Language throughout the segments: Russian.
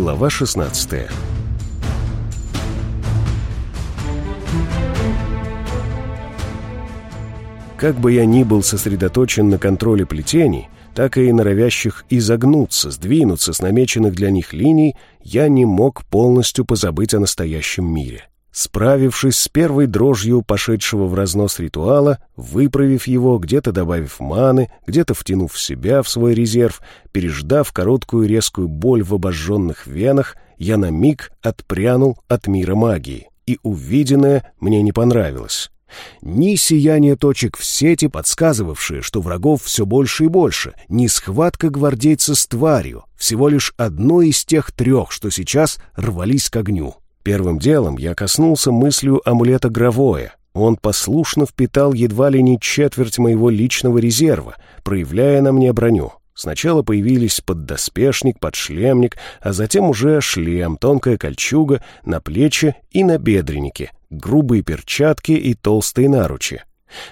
Глава 16 Как бы я ни был сосредоточен на контроле плетений, так и норовящих изогнуться, сдвинуться с намеченных для них линий, я не мог полностью позабыть о настоящем мире. Справившись с первой дрожью пошедшего в разнос ритуала, выправив его, где-то добавив маны, где-то втянув себя в свой резерв, переждав короткую резкую боль в обожженных венах, я на миг отпрянул от мира магии, и увиденное мне не понравилось. Ни сияние точек в сети, подсказывавшие, что врагов все больше и больше, ни схватка гвардейца с тварью, всего лишь одно из тех трех, что сейчас рвались к огню. Первым делом я коснулся мыслью амулета Гровоя. Он послушно впитал едва ли не четверть моего личного резерва, проявляя на мне броню. Сначала появились поддоспешник, подшлемник, а затем уже шлем, тонкая кольчуга, на плечи и на бедреннике, грубые перчатки и толстые наручи.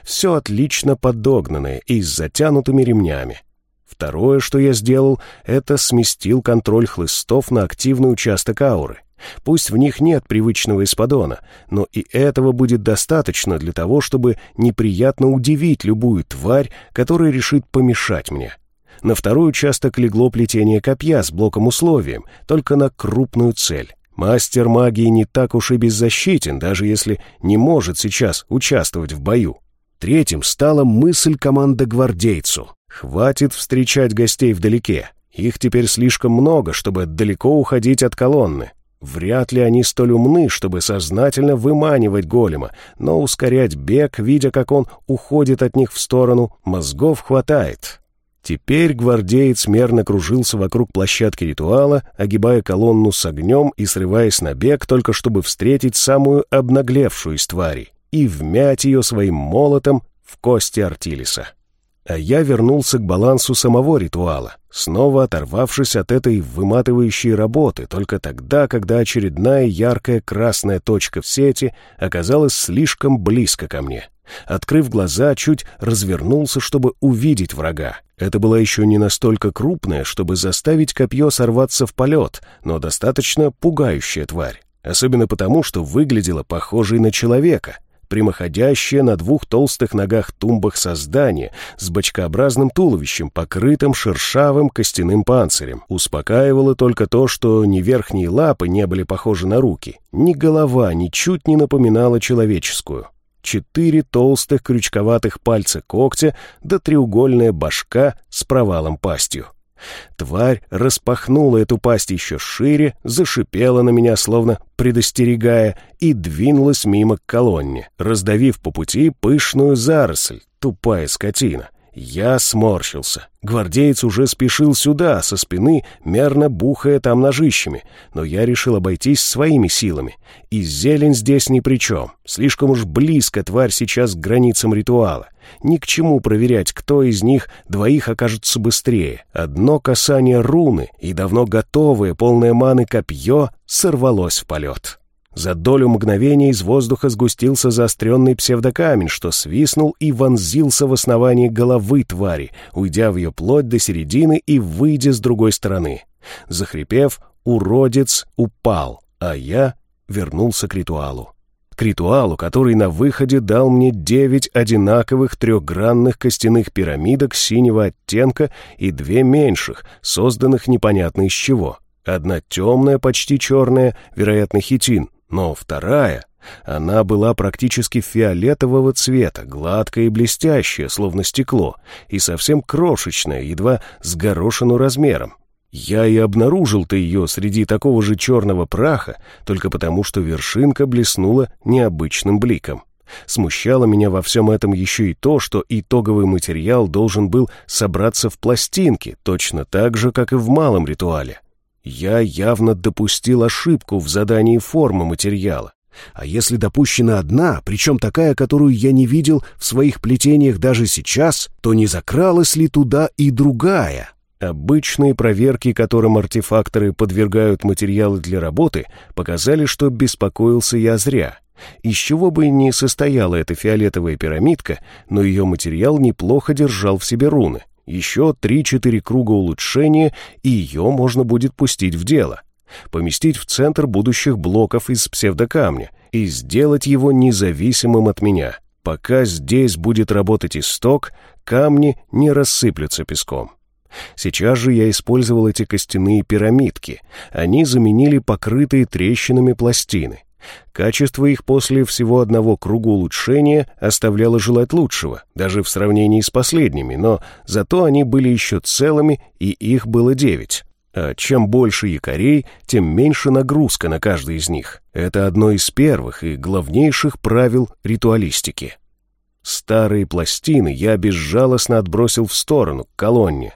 Все отлично подогнанное и с затянутыми ремнями. Второе, что я сделал, это сместил контроль хлыстов на активный участок ауры. Пусть в них нет привычного исподона, но и этого будет достаточно для того, чтобы неприятно удивить любую тварь, которая решит помешать мне. На второй участок легло плетение копья с блоком-условием, только на крупную цель. Мастер магии не так уж и беззащитен, даже если не может сейчас участвовать в бою. Третьим стала мысль команды гвардейцу. Хватит встречать гостей вдалеке. Их теперь слишком много, чтобы далеко уходить от колонны. Вряд ли они столь умны, чтобы сознательно выманивать голема, но ускорять бег, видя, как он уходит от них в сторону, мозгов хватает. Теперь гвардеец мерно кружился вокруг площадки ритуала, огибая колонну с огнем и срываясь на бег, только чтобы встретить самую обнаглевшую из тварей и вмять ее своим молотом в кости Артилиса а я вернулся к балансу самого ритуала, снова оторвавшись от этой выматывающей работы только тогда, когда очередная яркая красная точка в сети оказалась слишком близко ко мне. Открыв глаза, чуть развернулся, чтобы увидеть врага. Это была еще не настолько крупная, чтобы заставить копье сорваться в полет, но достаточно пугающая тварь. Особенно потому, что выглядела похожей на человека — прямоходящее на двух толстых ногах тумбах создание с бочкообразным туловищем, покрытым шершавым костяным панцирем. Успокаивало только то, что ни верхние лапы не были похожи на руки, ни голова ничуть не напоминала человеческую. Четыре толстых крючковатых пальца когтя да треугольная башка с провалом пастью. Тварь распахнула эту пасть еще шире, зашипела на меня, словно предостерегая, и двинулась мимо к колонне, раздавив по пути пышную заросль, тупая скотина. Я сморщился. Гвардеец уже спешил сюда, со спины, мерно бухая там ножищами, но я решил обойтись своими силами. И зелень здесь ни при чем. Слишком уж близко тварь сейчас к границам ритуала. Ни к чему проверять, кто из них двоих окажется быстрее. Одно касание руны и давно готовое, полное маны копье сорвалось в полет. За долю мгновения из воздуха сгустился заостренный псевдокамень, что свистнул и вонзился в основание головы твари, уйдя в ее плоть до середины и выйдя с другой стороны. Захрипев, уродец упал, а я вернулся к ритуалу. К ритуалу, который на выходе дал мне девять одинаковых трехгранных костяных пирамидок синего оттенка и две меньших, созданных непонятно из чего. Одна темная, почти черная, вероятно, хитин, но вторая, она была практически фиолетового цвета, гладкая и блестящая, словно стекло, и совсем крошечная, едва с горошину размером. Я и обнаружил-то ее среди такого же черного праха, только потому, что вершинка блеснула необычным бликом. Смущало меня во всем этом еще и то, что итоговый материал должен был собраться в пластинки, точно так же, как и в малом ритуале. Я явно допустил ошибку в задании формы материала. А если допущена одна, причем такая, которую я не видел в своих плетениях даже сейчас, то не закралась ли туда и другая? Обычные проверки, которым артефакторы подвергают материалы для работы, показали, что беспокоился я зря. Из чего бы ни состояла эта фиолетовая пирамидка, но ее материал неплохо держал в себе руны. Еще три-четыре круга улучшения, и ее можно будет пустить в дело. поместить в центр будущих блоков из псевдокамня и сделать его независимым от меня. Пока здесь будет работать исток, камни не рассыплются песком. Сейчас же я использовал эти костяные пирамидки. Они заменили покрытые трещинами пластины. Качество их после всего одного круга улучшения оставляло желать лучшего, даже в сравнении с последними, но зато они были еще целыми, и их было девять. А чем больше якорей, тем меньше нагрузка на каждый из них. Это одно из первых и главнейших правил ритуалистики. Старые пластины я безжалостно отбросил в сторону, к колонне.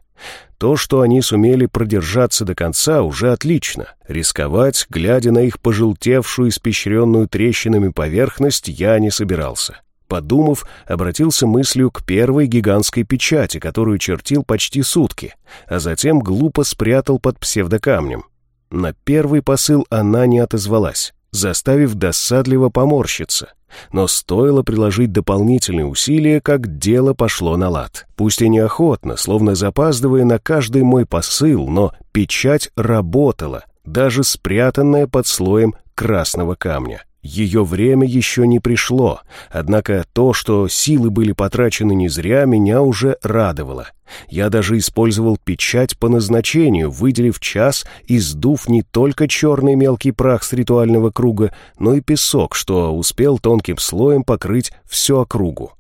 То, что они сумели продержаться до конца, уже отлично. Рисковать, глядя на их пожелтевшую, испещренную трещинами поверхность, я не собирался. Подумав, обратился мыслью к первой гигантской печати, которую чертил почти сутки, а затем глупо спрятал под псевдокамнем. На первый посыл она не отозвалась, заставив досадливо поморщиться — но стоило приложить дополнительные усилия, как дело пошло на лад. Пусть и неохотно, словно запаздывая на каждый мой посыл, но печать работала, даже спрятанная под слоем красного камня. Ее время еще не пришло, однако то, что силы были потрачены не зря, меня уже радовало. Я даже использовал печать по назначению, выделив час и сдув не только черный мелкий прах с ритуального круга, но и песок, что успел тонким слоем покрыть всю округу.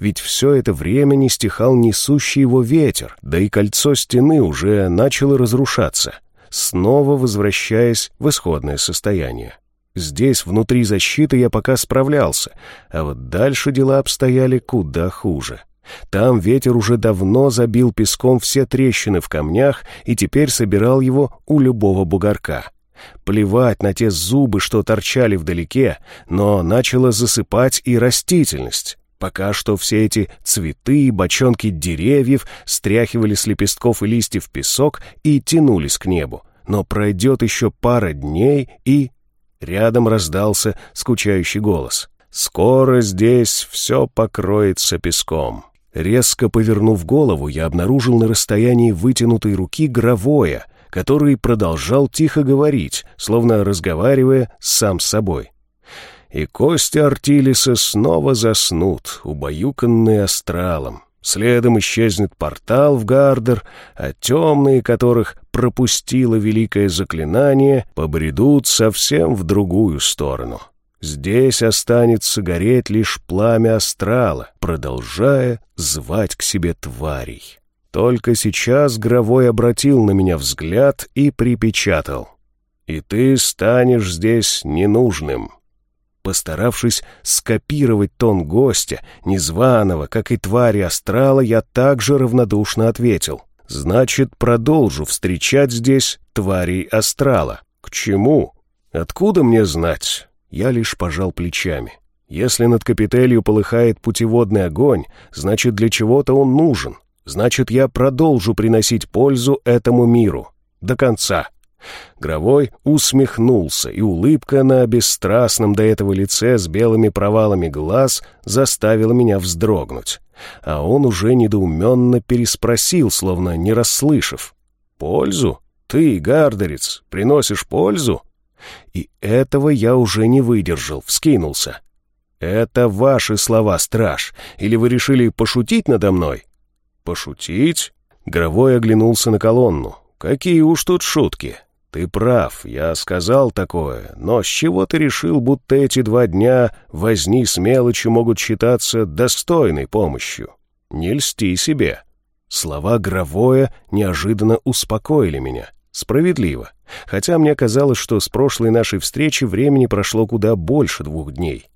Ведь все это время не стихал несущий его ветер, да и кольцо стены уже начало разрушаться, снова возвращаясь в исходное состояние. Здесь, внутри защиты, я пока справлялся, а вот дальше дела обстояли куда хуже. Там ветер уже давно забил песком все трещины в камнях и теперь собирал его у любого бугорка. Плевать на те зубы, что торчали вдалеке, но начала засыпать и растительность. Пока что все эти цветы и бочонки деревьев стряхивали с лепестков и листьев песок и тянулись к небу. Но пройдет еще пара дней, и Рядом раздался скучающий голос. «Скоро здесь все покроется песком». Резко повернув голову, я обнаружил на расстоянии вытянутой руки Гровоя, который продолжал тихо говорить, словно разговаривая сам с собой. И кости Артилиса снова заснут, убаюканные астралом. Следом исчезнет портал в Гардер, а темные, которых пропустило великое заклинание, побредут совсем в другую сторону. Здесь останется гореть лишь пламя астрала, продолжая звать к себе тварей. Только сейчас Гровой обратил на меня взгляд и припечатал. «И ты станешь здесь ненужным». Постаравшись скопировать тон гостя, незваного, как и твари астрала, я также равнодушно ответил. «Значит, продолжу встречать здесь тварей астрала. К чему? Откуда мне знать?» Я лишь пожал плечами. «Если над капителью полыхает путеводный огонь, значит, для чего-то он нужен. Значит, я продолжу приносить пользу этому миру. До конца». Гровой усмехнулся, и улыбка на бесстрастном до этого лице с белыми провалами глаз заставила меня вздрогнуть. А он уже недоуменно переспросил, словно не расслышав. «Пользу? Ты, гардерец, приносишь пользу?» И этого я уже не выдержал, вскинулся. «Это ваши слова, страж, или вы решили пошутить надо мной?» «Пошутить?» Гровой оглянулся на колонну. «Какие уж тут шутки. «Ты прав, я сказал такое, но с чего ты решил, будто эти два дня возни с мелочью могут считаться достойной помощью? Не льсти себе». Слова Гровое неожиданно успокоили меня. Справедливо. Хотя мне казалось, что с прошлой нашей встречи времени прошло куда больше двух дней.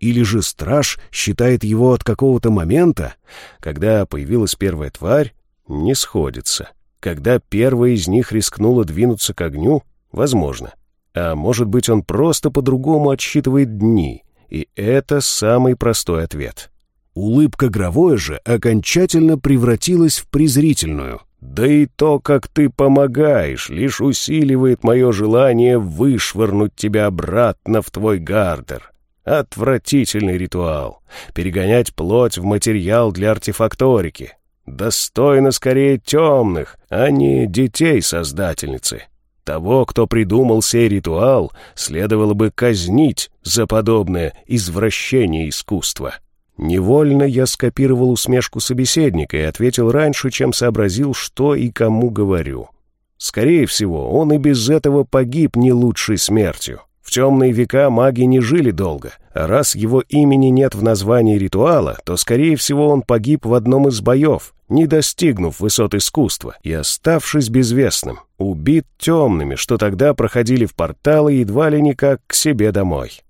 Или же страж считает его от какого-то момента, когда появилась первая тварь, не сходится. Когда первая из них рискнула двинуться к огню, возможно. А может быть, он просто по-другому отсчитывает дни, и это самый простой ответ. Улыбка Гровое же окончательно превратилась в презрительную. «Да и то, как ты помогаешь, лишь усиливает мое желание вышвырнуть тебя обратно в твой гардер. Отвратительный ритуал. Перегонять плоть в материал для артефакторики достойно скорее темных, а не детей создательницы. Того, кто придумал сей ритуал, следовало бы казнить за подобное извращение искусства. Невольно я скопировал усмешку собеседника и ответил раньше, чем сообразил, что и кому говорю. Скорее всего, он и без этого погиб не лучшей смертью. В темные века маги не жили долго, раз его имени нет в названии ритуала, то, скорее всего, он погиб в одном из боев, не достигнув высот искусства и оставшись безвестным, убит темными, что тогда проходили в порталы едва ли не как к себе домой.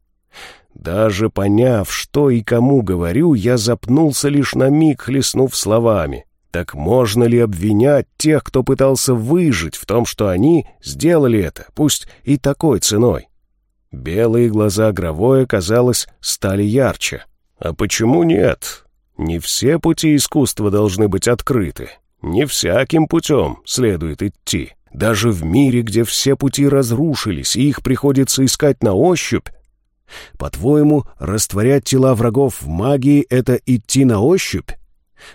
Даже поняв, что и кому говорю, я запнулся лишь на миг, хлестнув словами. Так можно ли обвинять тех, кто пытался выжить в том, что они сделали это, пусть и такой ценой? Белые глаза Гровое, казалось, стали ярче. А почему нет? Не все пути искусства должны быть открыты. Не всяким путем следует идти. Даже в мире, где все пути разрушились, и их приходится искать на ощупь, по-твоему, растворять тела врагов в магии — это идти на ощупь?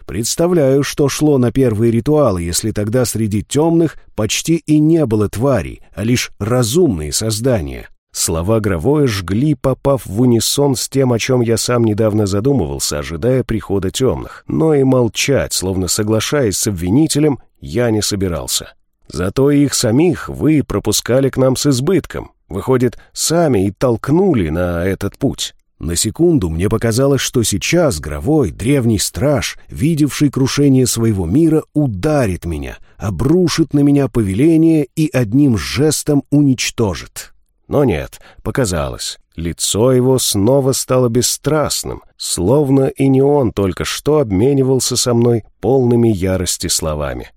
Представляю, что шло на первые ритуалы, если тогда среди темных почти и не было тварей, а лишь разумные создания. Слова Гровое жгли, попав в унисон с тем, о чем я сам недавно задумывался, ожидая прихода темных. Но и молчать, словно соглашаясь с обвинителем, я не собирался. Зато их самих вы пропускали к нам с избытком. Выходит, сами и толкнули на этот путь. На секунду мне показалось, что сейчас Гровой, древний страж, видевший крушение своего мира, ударит меня, обрушит на меня повеление и одним жестом уничтожит. Но нет, показалось. Лицо его снова стало бесстрастным, словно и не он только что обменивался со мной полными ярости словами.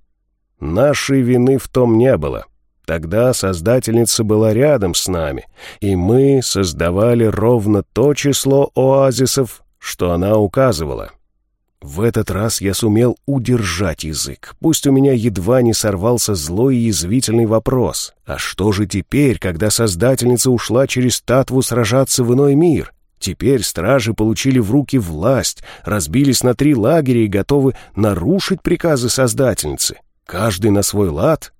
Нашей вины в том не было. Тогда Создательница была рядом с нами, и мы создавали ровно то число оазисов, что она указывала. В этот раз я сумел удержать язык. Пусть у меня едва не сорвался злой и язвительный вопрос. А что же теперь, когда Создательница ушла через Татву сражаться в иной мир? Теперь стражи получили в руки власть, разбились на три лагеря и готовы нарушить приказы Создательницы. Каждый на свой лад?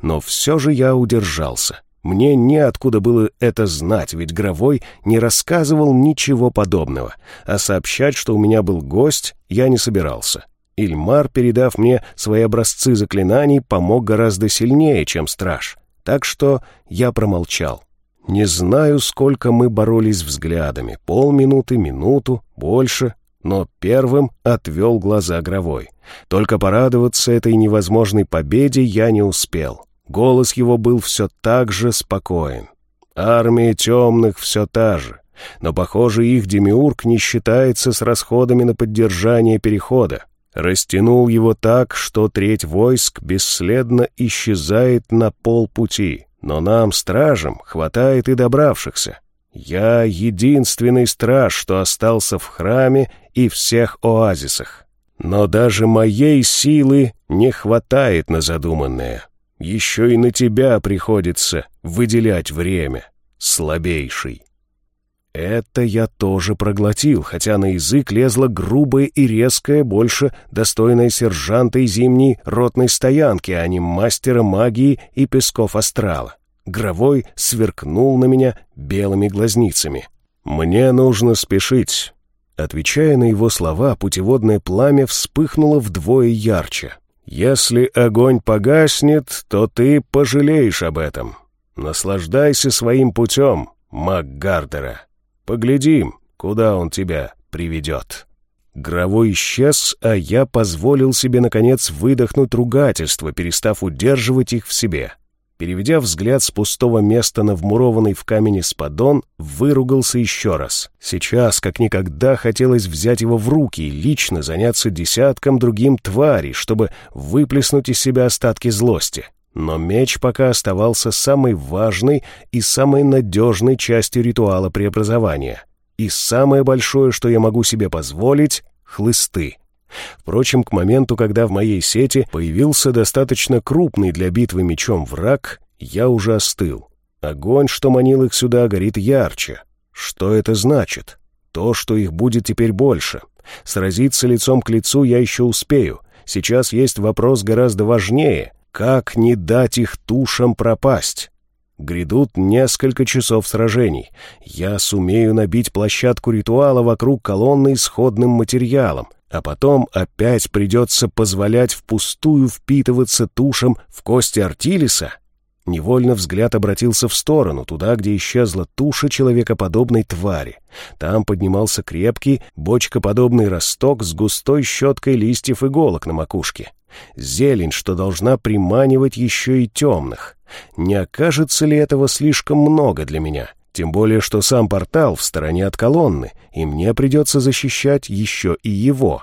Но все же я удержался. Мне неоткуда было это знать, ведь Гровой не рассказывал ничего подобного, а сообщать, что у меня был гость, я не собирался. Ильмар, передав мне свои образцы заклинаний, помог гораздо сильнее, чем страж. Так что я промолчал. Не знаю, сколько мы боролись взглядами, полминуты, минуту, больше, но первым отвел глаза Гровой. Только порадоваться этой невозможной победе я не успел. Голос его был все так же спокоен. Армия темных все та же, но, похоже, их демиург не считается с расходами на поддержание перехода. Растянул его так, что треть войск бесследно исчезает на полпути. Но нам, стражам, хватает и добравшихся. Я единственный страж, что остался в храме и всех оазисах. Но даже моей силы не хватает на задуманное. Еще и на тебя приходится выделять время, слабейший. Это я тоже проглотил, хотя на язык лезла грубая и резкая, больше достойная сержанта и зимней ротной стоянки, а не мастера магии и песков астрала. Гровой сверкнул на меня белыми глазницами. «Мне нужно спешить». Отвечая на его слова, путеводное пламя вспыхнуло вдвое ярче. Если огонь погаснет, то ты пожалеешь об этом. Наслаждайся своим путем, маг Гардера. Поглядим, куда он тебя приведет». Гровой исчез, а я позволил себе, наконец, выдохнуть ругательство, перестав удерживать их в себе. Переведя взгляд с пустого места на вмурованный в камень спадон, выругался еще раз. Сейчас, как никогда, хотелось взять его в руки и лично заняться десятком другим тварей, чтобы выплеснуть из себя остатки злости. Но меч пока оставался самой важной и самой надежной частью ритуала преобразования. И самое большое, что я могу себе позволить — хлысты. Впрочем, к моменту, когда в моей сети появился достаточно крупный для битвы мечом враг, я уже остыл. Огонь, что манил их сюда, горит ярче. Что это значит? То, что их будет теперь больше. Сразиться лицом к лицу я еще успею. Сейчас есть вопрос гораздо важнее. Как не дать их тушам пропасть? Грядут несколько часов сражений. Я сумею набить площадку ритуала вокруг колонны исходным материалом, а потом опять придется позволять впустую впитываться тушам в кости Артилиса. Невольно взгляд обратился в сторону, туда, где исчезла туша человекоподобной твари. Там поднимался крепкий, бочкоподобный росток с густой щеткой листьев иголок на макушке. Зелень, что должна приманивать еще и темных. Не окажется ли этого слишком много для меня? Тем более, что сам портал в стороне от колонны, и мне придется защищать еще и его.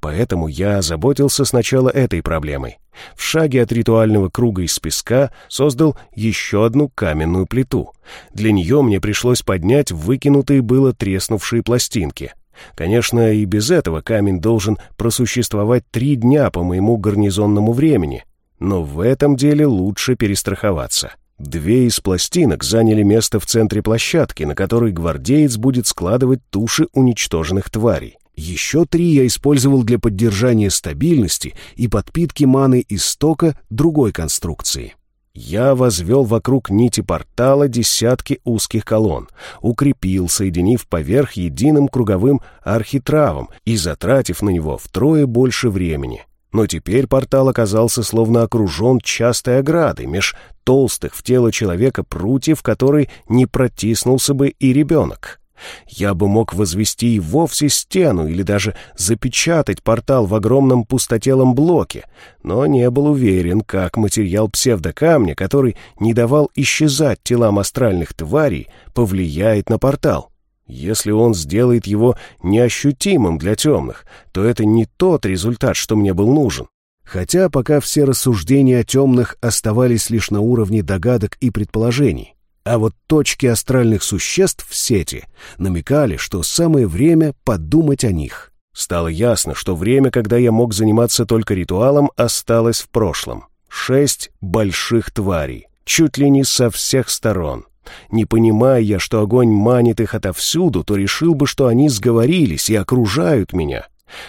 Поэтому я озаботился сначала этой проблемой. В шаге от ритуального круга из песка создал еще одну каменную плиту. Для нее мне пришлось поднять выкинутые было треснувшие пластинки. Конечно, и без этого камень должен просуществовать три дня по моему гарнизонному времени, но в этом деле лучше перестраховаться. Две из пластинок заняли место в центре площадки, на которой гвардеец будет складывать туши уничтоженных тварей. Еще три я использовал для поддержания стабильности и подпитки маны истока другой конструкции. Я возвел вокруг нити портала десятки узких колонн, укрепил, соединив поверх единым круговым архитравом и затратив на него втрое больше времени. Но теперь портал оказался словно окружен частой оградой меж толстых в тело человека прутьев, который не протиснулся бы и ребенок. Я бы мог возвести и вовсе стену или даже запечатать портал в огромном пустотелом блоке, но не был уверен, как материал псевдокамня, который не давал исчезать телам астральных тварей, повлияет на портал. Если он сделает его неощутимым для темных, то это не тот результат, что мне был нужен. Хотя пока все рассуждения о темных оставались лишь на уровне догадок и предположений. А вот точки астральных существ в сети намекали, что самое время подумать о них. Стало ясно, что время, когда я мог заниматься только ритуалом, осталось в прошлом. Шесть больших тварей, чуть ли не со всех сторон. Не понимая я, что огонь манит их отовсюду, то решил бы, что они сговорились и окружают меня.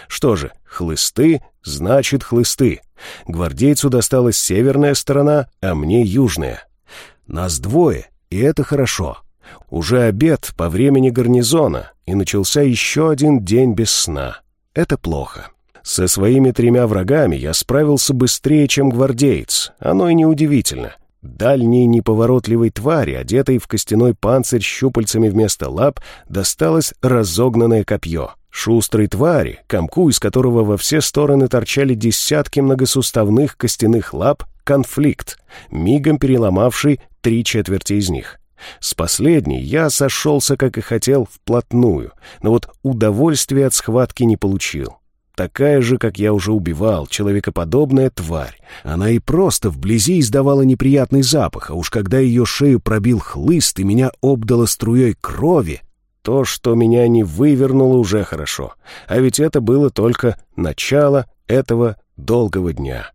Что же, хлысты значит хлысты. Гвардейцу досталась северная сторона, а мне южная. Нас двое, и это хорошо. Уже обед по времени гарнизона, и начался еще один день без сна. Это плохо. Со своими тремя врагами я справился быстрее, чем гвардеец. Оно и неудивительно. Дальней неповоротливой твари, одетой в костяной панцирь щупальцами вместо лап, досталось разогнанное копье. Шустрой твари, комку из которого во все стороны торчали десятки многосуставных костяных лап, конфликт, мигом переломавший три четверти из них. С последней я сошелся, как и хотел, вплотную, но вот удовольствия от схватки не получил. Такая же, как я уже убивал, человекоподобная тварь. Она и просто вблизи издавала неприятный запах, а уж когда ее шею пробил хлыст и меня обдало струей крови, то, что меня не вывернуло, уже хорошо. А ведь это было только начало этого долгого дня.